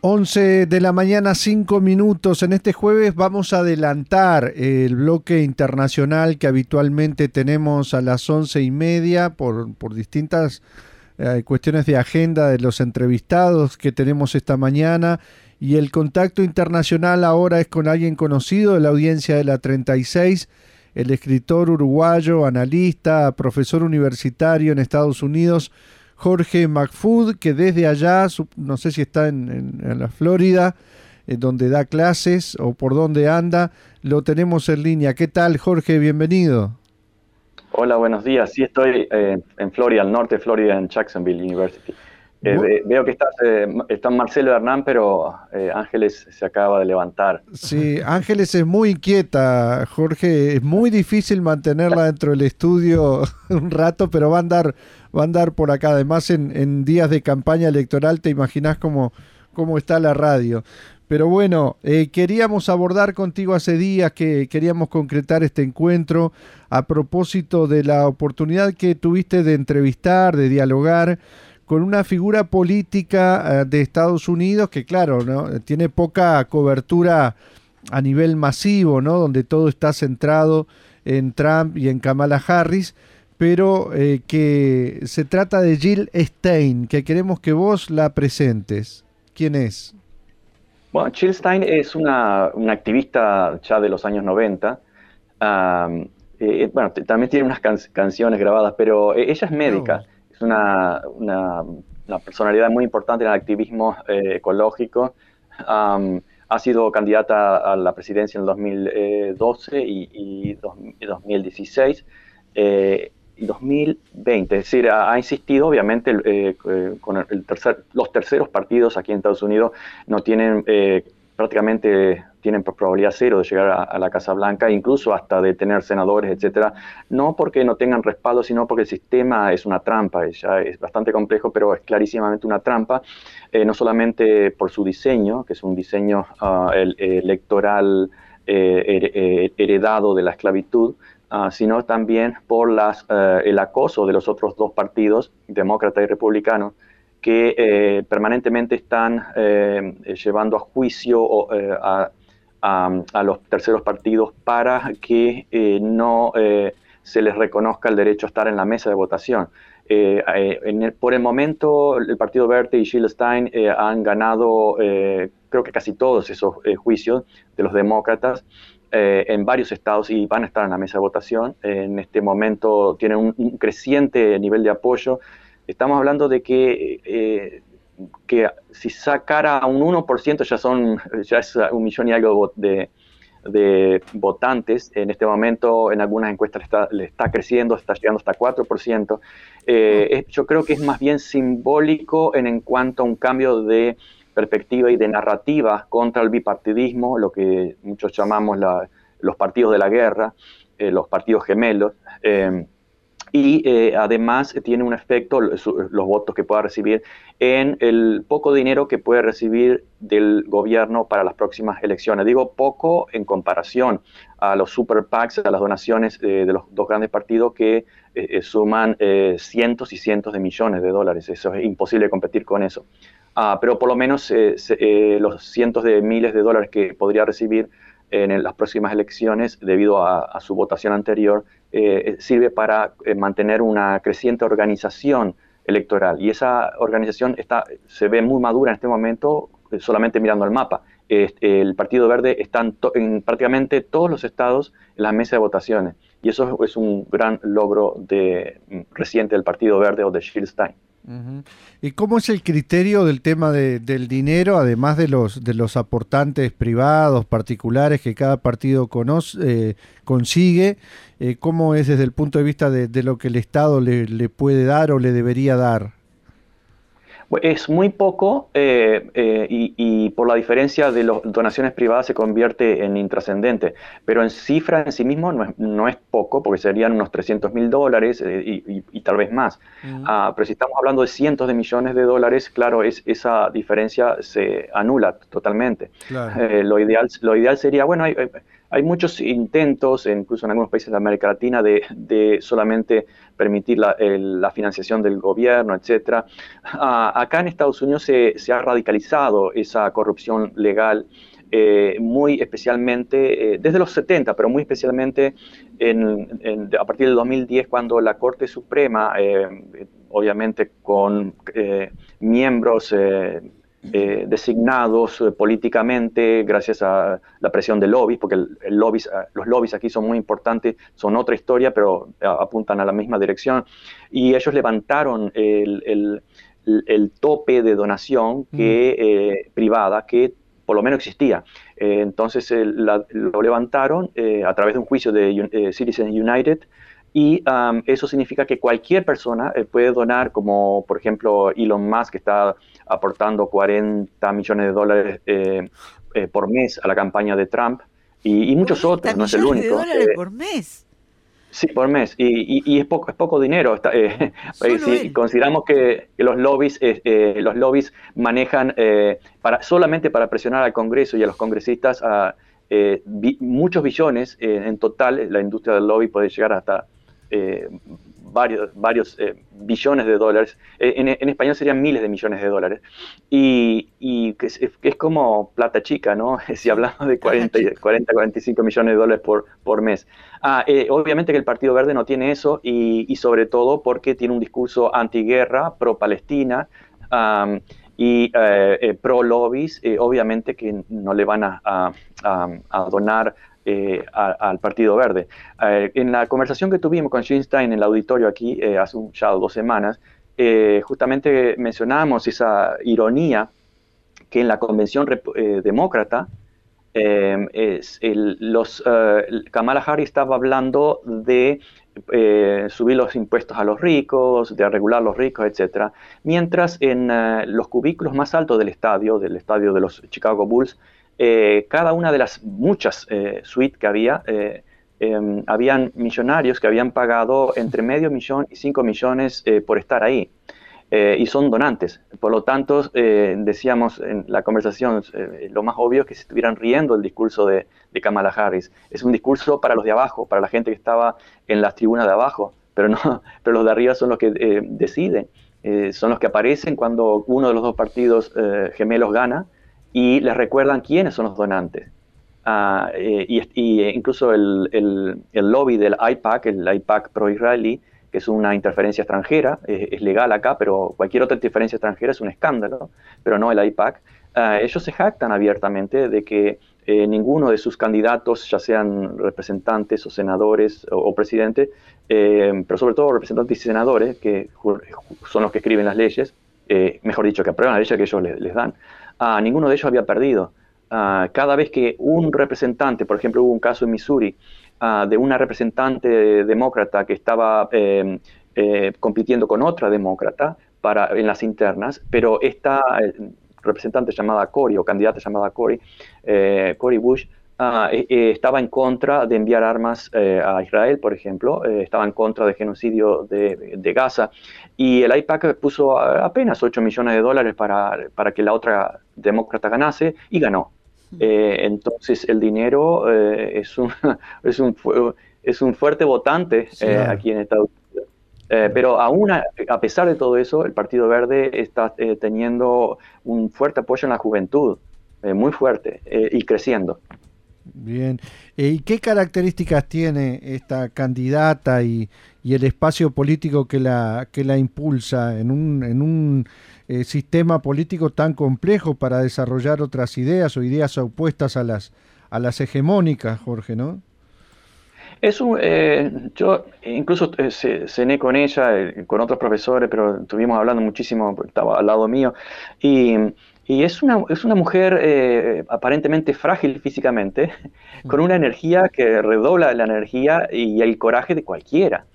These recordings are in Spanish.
11 de la mañana, 5 minutos. En este jueves vamos a adelantar el bloque internacional que habitualmente tenemos a las once y media por, por distintas eh, cuestiones de agenda de los entrevistados que tenemos esta mañana. Y el contacto internacional ahora es con alguien conocido de la audiencia de la 36, el escritor uruguayo, analista, profesor universitario en Estados Unidos. Jorge McFood, que desde allá, no sé si está en, la Florida, en donde da clases o por dónde anda, lo tenemos en línea. ¿Qué tal, Jorge? Bienvenido. Hola, buenos días. Sí, estoy eh, en Florida, al norte de Florida, en Jacksonville University. Eh, veo que estás, eh, está Marcelo Hernán, pero Ángeles se acaba de levantar. Sí, Ángeles es muy inquieta, Jorge. Es muy difícil mantenerla dentro del estudio un rato, pero va a andar va a andar por acá. Además, en, días de campaña electoral, te imaginas cómo, cómo está la radio. Pero bueno, eh, queríamos abordar contigo hace días que queríamos concretar este encuentro a propósito de la oportunidad que tuviste de entrevistar, de dialogar con una figura política eh, de Estados Unidos que, claro, ¿no? tiene poca cobertura a nivel masivo, ¿no? donde todo está centrado en Trump y en Kamala Harris pero eh, que se trata de Jill Stein, que queremos que vos la presentes. ¿Quién es? Bueno, Jill Stein es una, activista ya de los años 90. Eh, bueno, también tiene unas canciones grabadas, pero ella es médica. Oh. Es una, personalidad muy importante en el activismo ecológico. ha sido candidata a la presidencia en el 2012 y, y, 2016. 2020. Es decir, ha, insistido, obviamente, eh, eh, con el tercer, los terceros partidos aquí en Estados Unidos no tienen eh, prácticamente tienen probabilidad cero de llegar a, la Casa Blanca, incluso hasta de tener senadores, etcétera, no porque no tengan respaldo, sino porque el sistema es una trampa, ya es bastante complejo, pero es clarísimamente una trampa, no solamente por su diseño, que es un diseño ah, electoral heredado de la esclavitud, Ah, sino también por las, eh, el acoso de los otros dos partidos, demócrata y republicano, que eh, permanentemente están eh, llevando a juicio a, a, los terceros partidos para que no se les reconozca el derecho a estar en la mesa de votación. por el momento, el Partido Verde y Jill Stein han ganado, creo que casi todos esos juicios de los demócratas, eh, en varios estados y van a estar en la mesa de votación. En este momento tienen un, creciente nivel de apoyo. Estamos hablando de que, eh, que si sacara un 1% ya, son, ya es un millón y algo de, de votantes. En este momento en algunas encuestas le está, le está creciendo, está llegando hasta 4%. Eh, yo creo que es más bien simbólico en, en cuanto a un cambio de perspectiva y de narrativa contra el bipartidismo, lo que muchos llamamos los partidos de la guerra, eh, los partidos gemelos. Eh, y eh, además tiene un efecto, los, votos que pueda recibir, en el poco dinero que puede recibir del gobierno para las próximas elecciones. Digo poco en comparación a los super PACs, a las donaciones de los dos grandes partidos que suman cientos y cientos de millones de dólares. Eso es imposible competir con eso. Ah, pero por lo menos eh, eh, los cientos de miles de dólares que podría recibir en las próximas elecciones debido a, su votación anterior eh, sirve para mantener una creciente organización electoral y esa organización está, se ve muy madura en este momento solamente mirando el mapa. el Partido Verde está en, prácticamente todos los estados en la mesa de votaciones y eso es un gran logro de, mm, reciente del Partido Verde o de Schilstein. ¿Y cómo es el criterio del tema del dinero, además de los, de los aportantes privados, particulares que cada partido conoce, eh, consigue? Eh, ¿Cómo es desde el punto de vista de, lo que el Estado le puede dar o le debería dar? Es muy poco eh, eh, y, por la diferencia de las donaciones privadas se convierte en intrascendente, pero en cifra en sí mismo no es, poco porque serían unos 300 mil dólares eh, y, tal vez más. Ah, pero si estamos hablando de cientos de millones de dólares, claro, es, esa diferencia se anula totalmente. lo, ideal, lo ideal sería, bueno, hay muchos intentos, incluso en algunos países de América Latina, de, solamente permitir la, financiación del gobierno, etc. Ah, acá en Estados Unidos se, ha radicalizado esa corrupción legal. Eh, muy especialmente eh, desde los 70, pero muy especialmente a partir del 2010, cuando la Corte Suprema, eh, obviamente con miembros eh, designados eh, políticamente gracias a la presión de lobbies, porque el, lobbies, eh, los lobbies aquí son muy importantes, son otra historia, pero apuntan a la misma dirección. Y ellos levantaron el, el, tope de donación que, mm. privada que por lo menos existía. entonces lo levantaron a través de un juicio de Citizens United y eso significa que cualquier persona puede donar, como por ejemplo Elon Musk que está aportando 40 millones de dólares eh, eh, por mes a la campaña de Trump y, muchos otros, no es el único. de dólares por mes? Sí, por mes. Y, es, poco, es poco dinero. Eh, si consideramos que, los lobbies, los lobbies manejan para, solamente para presionar al Congreso y a los congresistas a muchos billones en total, la industria del lobby puede llegar hasta varios, varios eh, billones de dólares, eh, en, español serían miles de millones de dólares, y, que, es, como plata chica, ¿no? Si hablamos de 40, 40 45 millones de dólares por, por mes. Ah, eh, obviamente que el Partido Verde no tiene eso, y, sobre todo porque tiene un discurso antiguerra, pro-Palestina, y pro lobbies, obviamente que no le van a, a donar eh, al Partido Verde. Eh, en la conversación que tuvimos con Scheinstein en el auditorio aquí eh, hace ya dos semanas, justamente mencionamos esa ironía que en la convención demócrata los, Kamala Harris estaba hablando de subir los impuestos a los ricos, de regular los ricos, etc. Mientras en los cubículos más altos del estadio, del estadio de los Chicago Bulls, eh, cada una de las muchas eh, suites que había, eh, em, habían millonarios que habían pagado entre medio millón y cinco millones por estar ahí. y son donantes. Por lo tanto, decíamos en la conversación, lo más obvio es que se estuvieran riendo el discurso de, de, Kamala Harris. Es un discurso para los de abajo, para la gente que estaba en las tribunas de abajo, pero, no, pero los de arriba son los que deciden. son los que aparecen cuando uno de los dos partidos gemelos gana y les recuerdan quiénes son los donantes. Ah, eh, y, incluso el, el, lobby del IPAC, el IPAC pro-israelí, que es una interferencia extranjera, es legal acá, pero cualquier otra interferencia extranjera es un escándalo, pero no el IPAC, ah, ellos se jactan abiertamente de que eh, ninguno de sus candidatos, ya sean representantes o senadores o, presidentes, eh, pero sobre todo representantes y senadores, que son los que escriben las leyes, mejor dicho, que aprueban la ley que ellos les dan, ninguno de ellos había perdido. cada vez que un representante, por ejemplo, hubo un caso en Missouri de una representante demócrata que estaba em, eh, compitiendo con otra demócrata para, en las internas, pero esta eh, representante llamada Cory o candidata llamada Cory, eh, Cory Bush, Ah, eh, eh, estaba en contra de enviar armas eh, a Israel, por ejemplo, estaba en contra del genocidio de, Gaza, y el IPAC puso apenas 8 millones de dólares para, para que la otra demócrata ganase y ganó. entonces el dinero es, un, es, un, es un fuerte votante aquí en Estados Unidos. pero aún a, a, pesar de todo eso, el Partido Verde está teniendo un fuerte apoyo en la juventud, muy fuerte y creciendo. Bien. Eh, ¿Y qué características tiene esta candidata y, el espacio político que la, que la impulsa en un, en un eh, sistema político tan complejo para desarrollar otras ideas o ideas opuestas a las, a las hegemónicas, Jorge, ¿no? Es un, eh, yo incluso cené con ella, con otros profesores, pero estuvimos hablando muchísimo, estaba al lado mío, y y es una, es una mujer eh, aparentemente frágil físicamente, con una energía que redobla la energía y el coraje de cualquiera.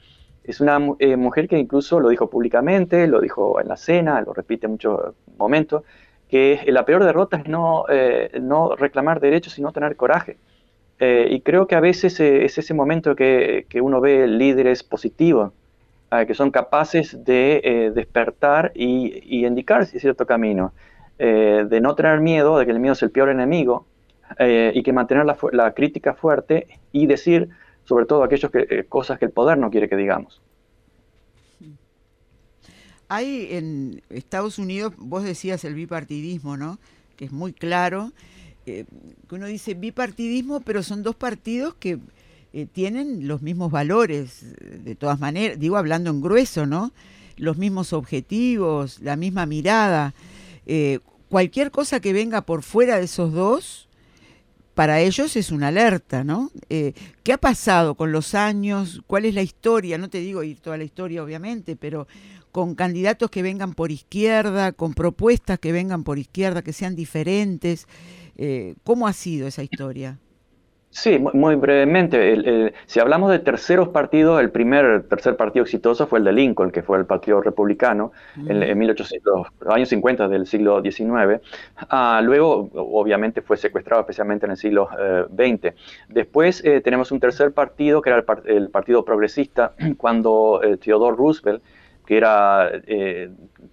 Es una eh, mujer que incluso lo dijo públicamente, lo dijo en la cena, lo repite en muchos momentos, que la peor derrota es no, eh, no reclamar derechos, sino tener coraje. y creo que a veces es ese momento que, que uno ve líderes positivos, que son capaces de despertar y, y indicar cierto camino. Eh, de no tener miedo, de que el miedo es el peor enemigo, y que mantener la, crítica fuerte y decir sobre todo aquellas cosas que el poder no quiere que digamos. Hay en Estados Unidos, vos decías el bipartidismo, ¿no? Que es muy claro. que uno dice bipartidismo, pero son dos partidos que eh, tienen los mismos valores, de todas maneras, digo hablando en grueso, ¿no? Los mismos objetivos, la misma mirada. Eh, cualquier cosa que venga por fuera de esos dos, para ellos es una alerta, ¿no? Eh, ¿Qué ha pasado con los años? ¿Cuál es la historia? No te digo ir toda la historia, obviamente, pero con candidatos que vengan por izquierda, con propuestas que vengan por izquierda, que sean diferentes. ¿Cómo ha sido esa historia? Sí, muy, brevemente. si hablamos de terceros partidos, el primer tercer partido exitoso fue el de Lincoln, que fue el Partido Republicano, en, 1800, los años 50 del siglo XIX. Ah, luego, obviamente, fue secuestrado, especialmente en el siglo XX. Eh, Después eh, tenemos un tercer partido, que era el, Partido Progresista, cuando eh, Theodore Roosevelt, que era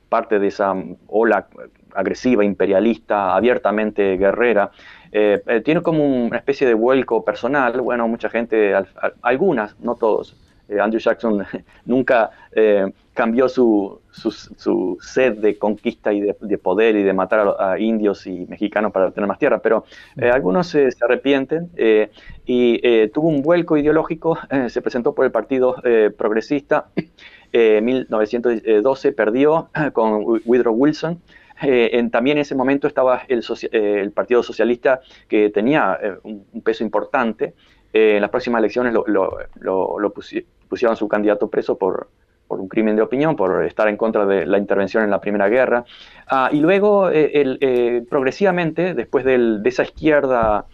parte de esa ola agresiva, imperialista, abiertamente guerrera, eh, eh, tiene como una especie de vuelco personal. Bueno, mucha gente, algunas, no todos. Eh, Andrew Jackson nunca cambió su, su, sed de conquista y de, poder y de matar a, indios y mexicanos para tener más tierra, pero algunos se arrepienten y tuvo un vuelco ideológico, se presentó por el Partido Progresista, en 1912 perdió con Woodrow Wilson, eh, en, también en ese momento estaba el, eh, el Partido Socialista que tenía eh, un, peso importante. en las próximas elecciones lo, lo, pusieron su candidato preso por, por, un crimen de opinión, por estar en contra de la intervención en la Primera Guerra. Ah, y luego, el, progresivamente, después del, de esa izquierda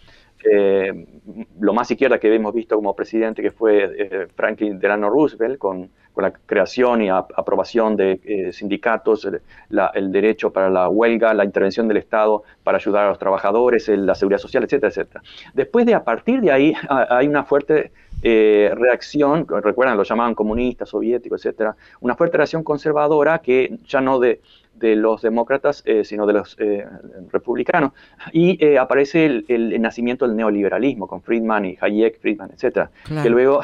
lo más izquierda que hemos visto como presidente, que fue Franklin Delano Roosevelt, con la creación y aprobación de eh, sindicatos, el, derecho para la huelga, la intervención del Estado para ayudar a los trabajadores, la seguridad social, etcétera, etcétera. Después de, a partir de ahí, hay una fuerte eh, reacción, recuerdan, lo llamaban comunistas, soviéticos, etcétera, una fuerte reacción conservadora que ya no de de los demócratas, eh, sino de los eh, republicanos. Y eh, aparece el, nacimiento del neoliberalismo con Friedman y Hayek, Friedman, etc. Que luego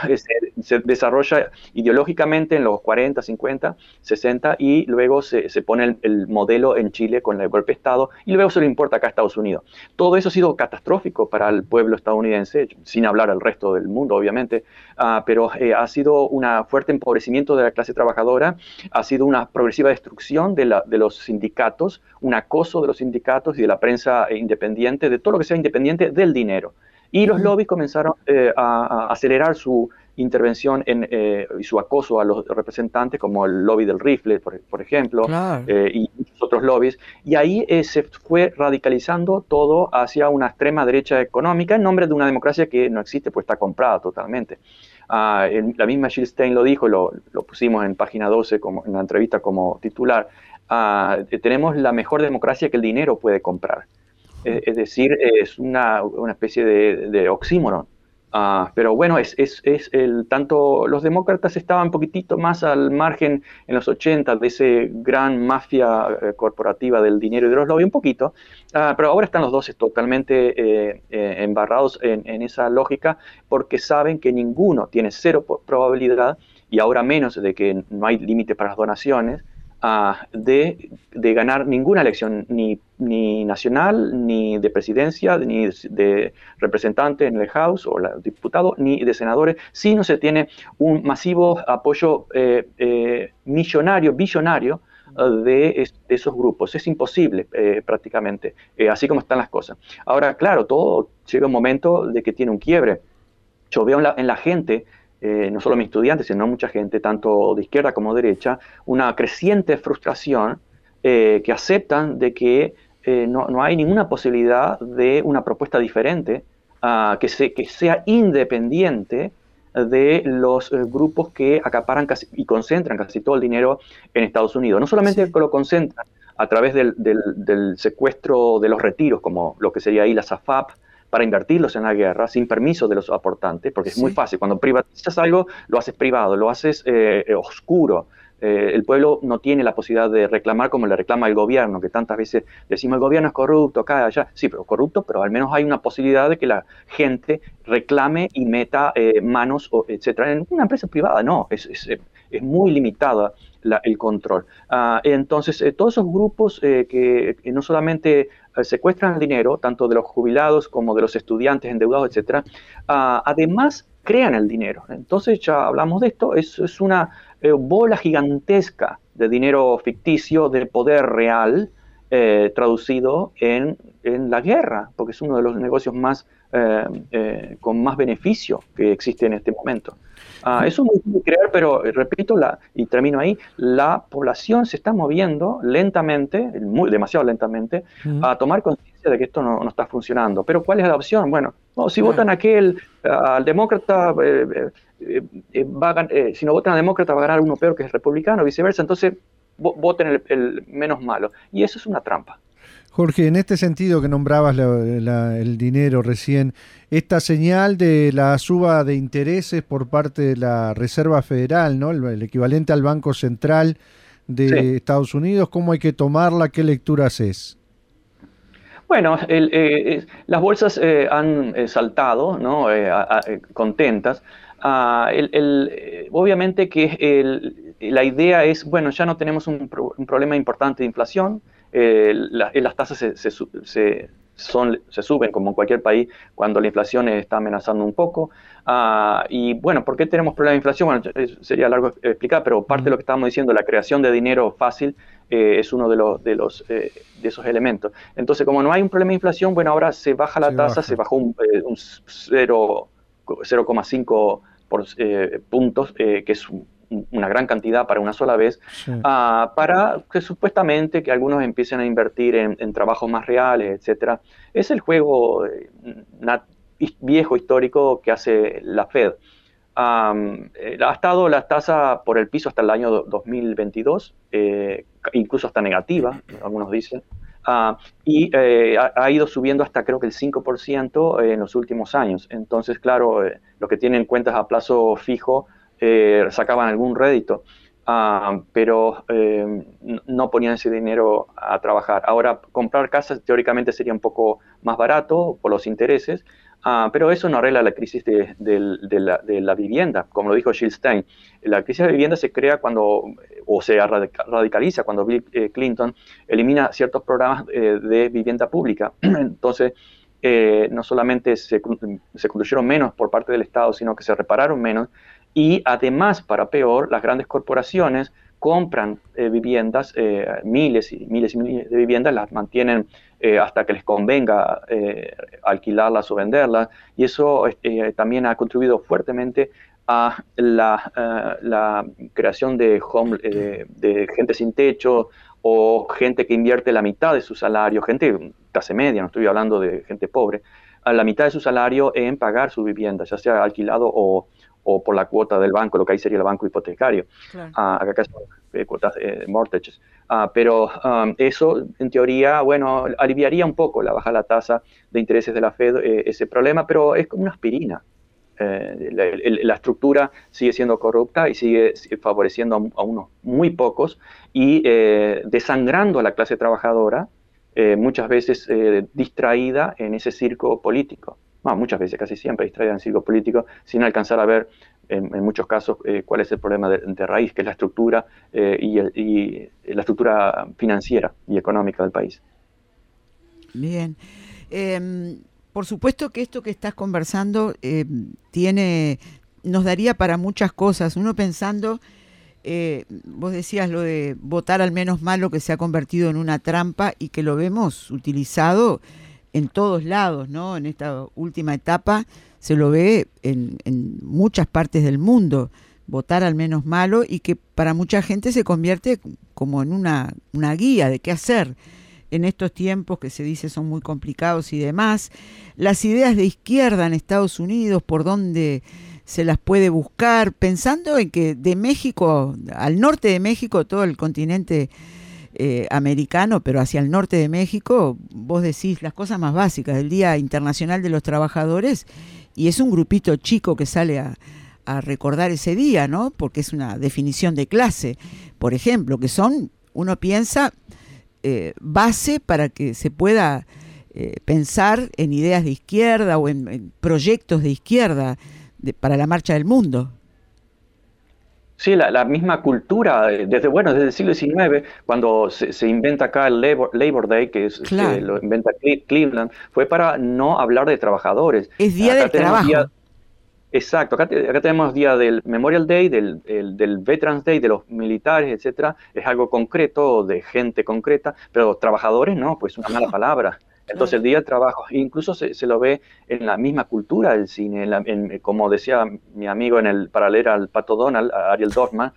se, desarrolla ideológicamente en los 40, 50, 60 y luego se, pone el, modelo en Chile con el golpe de Estado y luego se lo importa acá a Estados Unidos. Todo eso ha sido catastrófico para el pueblo estadounidense, sin hablar al resto del mundo, obviamente, ah, pero ha sido un fuerte empobrecimiento de la clase trabajadora, ha sido una progresiva destrucción de la, de los sindicatos, un acoso de los sindicatos y de la prensa independiente, de todo lo que sea independiente del dinero. Y los lobbies comenzaron eh, a, acelerar su intervención en, eh, y su acoso a los representantes, como el lobby del rifle, por, ejemplo, eh, y otros lobbies. Y ahí se fue radicalizando todo hacia una extrema derecha económica en nombre de una democracia que no existe, pues está comprada totalmente. Ah, la misma Jill Stein lo dijo, lo, lo, pusimos en página 12 como, en la entrevista como titular. Ah, tenemos la mejor democracia que el dinero puede comprar. es decir, es una, especie de, oxímoron. Ah, pero bueno, es, es, el, tanto los demócratas estaban un poquitito más al margen en los 80 de ese gran mafia eh, corporativa del dinero y de los lobbies, un poquito, ah, pero ahora están los dos totalmente eh, eh, embarrados en, esa lógica porque saben que ninguno tiene cero probabilidad y ahora menos de que no hay límite para las donaciones, de, ganar ninguna elección, ni, ni, nacional, ni de presidencia, ni de representante en el House o la, diputado, ni de senadores, si no se tiene un masivo apoyo eh, eh, millonario, billonario, eh, de, esos grupos. Es imposible prácticamente, así como están las cosas. Ahora, claro, todo llega un momento de que tiene un quiebre. Yo en la gente eh, no solo mis estudiantes, sino mucha gente, tanto de izquierda como de derecha, una creciente frustración eh, que aceptan de que eh, no, no, hay ninguna posibilidad de una propuesta diferente uh, que, se, que sea independiente de los grupos que acaparan casi, y concentran casi todo el dinero en Estados Unidos. No solamente que lo concentran a través del, del, del, secuestro de los retiros, como lo que sería ahí la SAFAP, para invertirlos en la guerra sin permiso de los aportantes, porque es muy fácil. Cuando privatizas algo, lo haces privado, lo haces eh, eh, oscuro. Eh, el pueblo no tiene la posibilidad de reclamar como le reclama el gobierno, que tantas veces decimos el gobierno es corrupto, acá, allá. Sí, pero corrupto, pero al menos hay una posibilidad de que la gente reclame y meta eh, manos, etcétera. En una empresa privada no, es, es, muy limitada el control. Ah, entonces, todos esos grupos que, no solamente secuestran el dinero, tanto de los jubilados como de los estudiantes endeudados, etcétera, ah, además crean el dinero. Entonces, ya hablamos de esto, es, es una eh, bola gigantesca de dinero ficticio, de poder real, eh, traducido en, la guerra, porque es uno de los negocios más eh, con más beneficio que existe en este momento. Ah, eso es muy difícil creer, pero repito, la, y termino ahí, la población se está moviendo lentamente, muy, demasiado lentamente, a tomar conciencia de que esto no, está funcionando. Pero ¿cuál es la opción? Bueno, si votan aquel, al demócrata, eh, eh, eh, si no votan a demócrata va a ganar uno peor que es republicano, viceversa, entonces voten el, menos malo. Y eso es una trampa. Jorge, en este sentido que nombrabas el dinero recién, esta señal de la suba de intereses por parte de la Reserva Federal, ¿no? el, equivalente al Banco Central de Estados Unidos, ¿cómo hay que tomarla? ¿Qué lectura haces? Bueno, las bolsas han saltado, ¿no? contentas. Ah, el, obviamente que la idea es, bueno, ya no tenemos un, problema importante de inflación, eh, las tasas se, son, se suben como en cualquier país cuando la inflación está amenazando un poco. Ah, y bueno, ¿por qué tenemos problemas de inflación? Bueno, sería largo explicar, pero parte de lo que estábamos diciendo, la creación de dinero fácil eh, es uno de, los, de, los, eh, de esos elementos. Entonces, como no hay un problema de inflación, bueno, ahora se baja la tasa, se bajó un, un 0,5 por eh, puntos, eh, que es una gran cantidad para una sola vez, ah, para que supuestamente que algunos empiecen a invertir en, trabajos más reales, etcétera. Es el juego eh, viejo histórico que hace la Fed. ha estado la tasa por el piso hasta el año 2022, incluso hasta negativa, algunos dicen. Ah, y eh, ha, ido subiendo hasta creo que el 5% en los últimos años. Entonces, claro, eh, los que tienen cuentas a plazo fijo eh, sacaban algún rédito, ah, pero no ponían ese dinero a trabajar. Ahora, comprar casas teóricamente sería un poco más barato por los intereses, Ah, pero eso no arregla la crisis de, la, vivienda, como lo dijo Jill Stein. La crisis de vivienda se crea cuando, o se radicaliza cuando Bill eh, Clinton elimina ciertos programas eh, de vivienda pública. Entonces, eh, no solamente se, se, construyeron menos por parte del Estado, sino que se repararon menos. Y además, para peor, las grandes corporaciones compran viviendas, miles y miles y miles de viviendas, las mantienen eh, hasta que les convenga eh, alquilarlas o venderlas. Y eso eh, también ha contribuido fuertemente a la, creación de, home, gente sin techo o gente que invierte la mitad de su salario, gente clase media, no estoy hablando de gente pobre, a la mitad de su salario en pagar su vivienda, ya sea alquilado o, o por la cuota del banco, lo que ahí sería el banco hipotecario. Ah, acá son eh, cuotas de mortgages. Ah, pero um, eso, en teoría, bueno, aliviaría un poco la baja la tasa de intereses de la Fed eh, ese problema, pero es como una aspirina. Eh, la, estructura sigue siendo corrupta y sigue favoreciendo a, a unos muy pocos y desangrando a la clase trabajadora, muchas veces distraída en ese circo político muchas veces, casi siempre distraída en circo político, sin alcanzar a ver en, muchos casos eh, cuál es el problema de, raíz, que es la estructura eh, y, la estructura financiera y económica del país. Bien. Em, por supuesto que esto que estás conversando em, tiene, nos daría para muchas cosas. Uno pensando, eh, vos decías lo de votar al menos malo que se ha convertido en una trampa y que lo vemos utilizado en todos lados, ¿no? En esta última etapa se lo ve en, muchas partes del mundo, votar al menos malo y que para mucha gente se convierte como en una, una guía de qué hacer en estos tiempos que se dice son muy complicados y demás. Las ideas de izquierda en Estados Unidos, por dónde se las puede buscar, pensando en que de México, al norte de México, todo el continente eh, americano, pero hacia el norte de México, vos decís las cosas más básicas del Día Internacional de los Trabajadores y es un grupito chico que sale a, a, recordar ese día, ¿no? Porque es una definición de clase, por ejemplo, que son, uno piensa, eh, base para que se pueda eh, pensar en ideas de izquierda o en, proyectos de izquierda para la marcha del mundo. Sí, la, misma cultura, eh, desde bueno, desde el siglo XIX, cuando se, inventa acá el Labor, Day, que es, lo inventa Cleveland, fue para no hablar de trabajadores. Es día del trabajo. exacto, acá, tenemos día del Memorial Day, del, del, Veterans Day, de los militares, etcétera. Es algo concreto, de gente concreta, pero trabajadores no, pues una mala palabra. Entonces el día de trabajo, incluso se, lo ve en la misma cultura del cine, en como decía mi amigo en el paralelo al Pato Donald, Ariel Dorfman,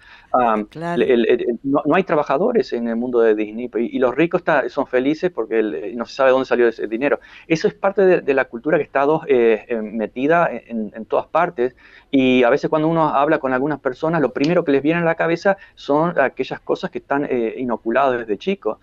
no, hay trabajadores en el mundo de Disney y, los ricos son felices porque no se sabe dónde salió ese dinero. Eso es parte de, la cultura que está eh, eh, metida en, todas partes y a veces cuando uno habla con algunas personas, lo primero que les viene a la cabeza son aquellas cosas que están eh, inoculadas desde chicos,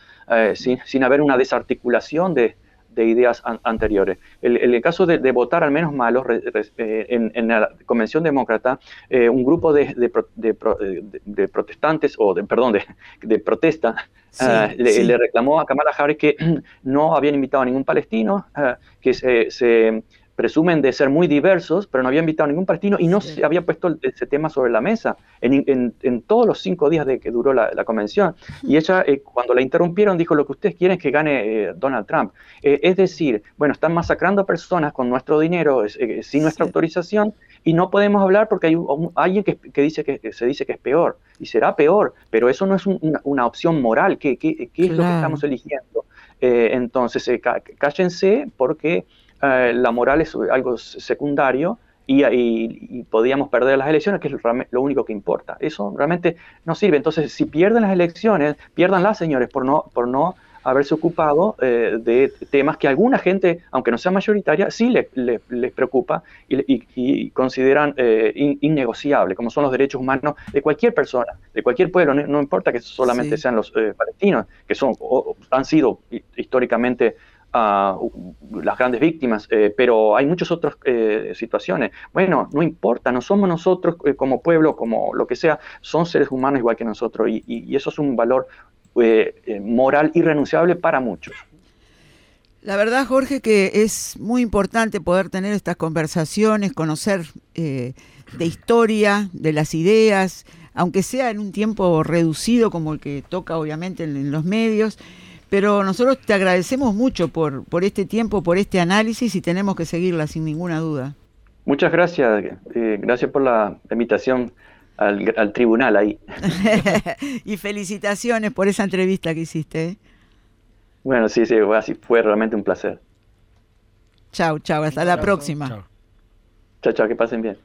sin, sin haber una desarticulación de de ideas anteriores. El, el, caso de, votar al menos malos, eh, en, la Convención Demócrata, eh, un grupo de, de, protestantes, o de, perdón, de, protesta, eh, le, reclamó a Kamala Harris que no habían invitado a ningún palestino, que se presumen de ser muy diversos, pero no había invitado a ningún palestino y no se había puesto ese tema sobre la mesa en, en, todos los cinco días de que duró la, convención. Y ella, eh, cuando la interrumpieron, dijo, lo que ustedes quieren es que gane eh, Donald Trump. Eh, es decir, bueno, están masacrando a personas con nuestro dinero sin nuestra autorización y no podemos hablar porque hay alguien que, que, dice que, se dice que es peor y será peor, pero eso no es una, opción moral. ¿Qué, qué, qué es lo que estamos eligiendo? entonces, cállense porque eh, la moral es algo secundario y, podíamos perder las elecciones, que es lo único que importa. Eso realmente no sirve. Entonces, si pierden las elecciones, pierdan las señores por no, por no haberse ocupado eh, de temas que alguna gente, aunque no sea mayoritaria, sí les preocupa y, consideran eh, innegociable, como son los derechos humanos de cualquier persona, de cualquier pueblo, no, importa que solamente sean los palestinos, que son han sido históricamente las grandes víctimas, eh, pero hay muchas otras eh, situaciones. Bueno, no importa, no somos nosotros eh, como pueblo, como lo que sea, son seres humanos igual que nosotros y, eso es un valor moral irrenunciable para muchos. La verdad, Jorge, que es muy importante poder tener estas conversaciones, conocer de historia, de las ideas, aunque sea en un tiempo reducido como el que toca obviamente en los medios. Pero nosotros te agradecemos mucho por, por este tiempo, por este análisis y tenemos que seguirla sin ninguna duda. Muchas gracias, eh, gracias por la invitación al, tribunal ahí. y felicitaciones por esa entrevista que hiciste. ¿eh? Bueno, sí, sí, así fue realmente un placer. Chao, chao, hasta la próxima. Chao, chao, que pasen bien.